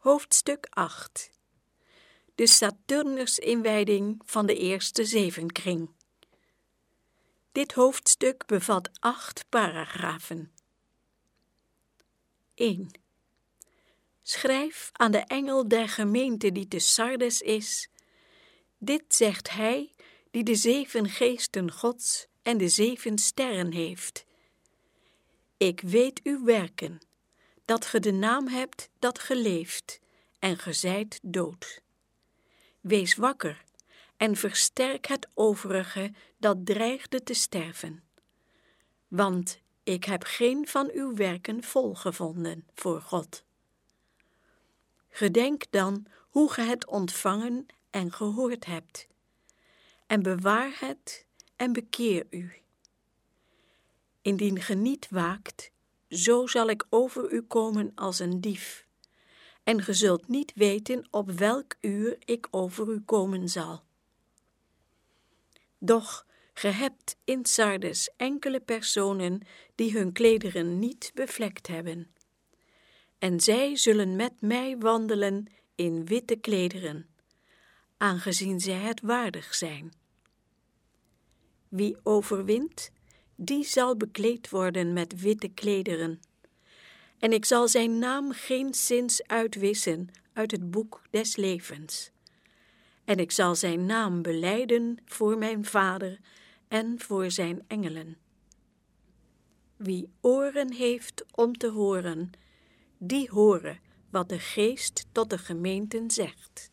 Hoofdstuk 8 De Saturnus-inwijding van de eerste zevenkring. Dit hoofdstuk bevat acht paragrafen. 1. Schrijf aan de engel der gemeente die te Sardes is. Dit zegt hij die de zeven geesten Gods en de zeven sterren heeft. Ik weet uw werken, dat ge de naam hebt dat ge leeft, en ge zijt dood. Wees wakker en versterk het overige dat dreigde te sterven. Want ik heb geen van uw werken volgevonden voor God. Gedenk dan hoe ge het ontvangen en gehoord hebt, en bewaar het en bekeer u. Indien ge niet waakt, zo zal ik over u komen als een dief, en ge zult niet weten op welk uur ik over u komen zal. Doch ge hebt in Sardes enkele personen die hun klederen niet bevlekt hebben. En zij zullen met mij wandelen in witte klederen, aangezien zij het waardig zijn. Wie overwint, die zal bekleed worden met witte klederen. En ik zal zijn naam geen zins uitwissen uit het boek des levens. En ik zal zijn naam beleiden voor mijn Vader en voor zijn engelen. Wie oren heeft om te horen, die horen wat de Geest tot de gemeenten zegt.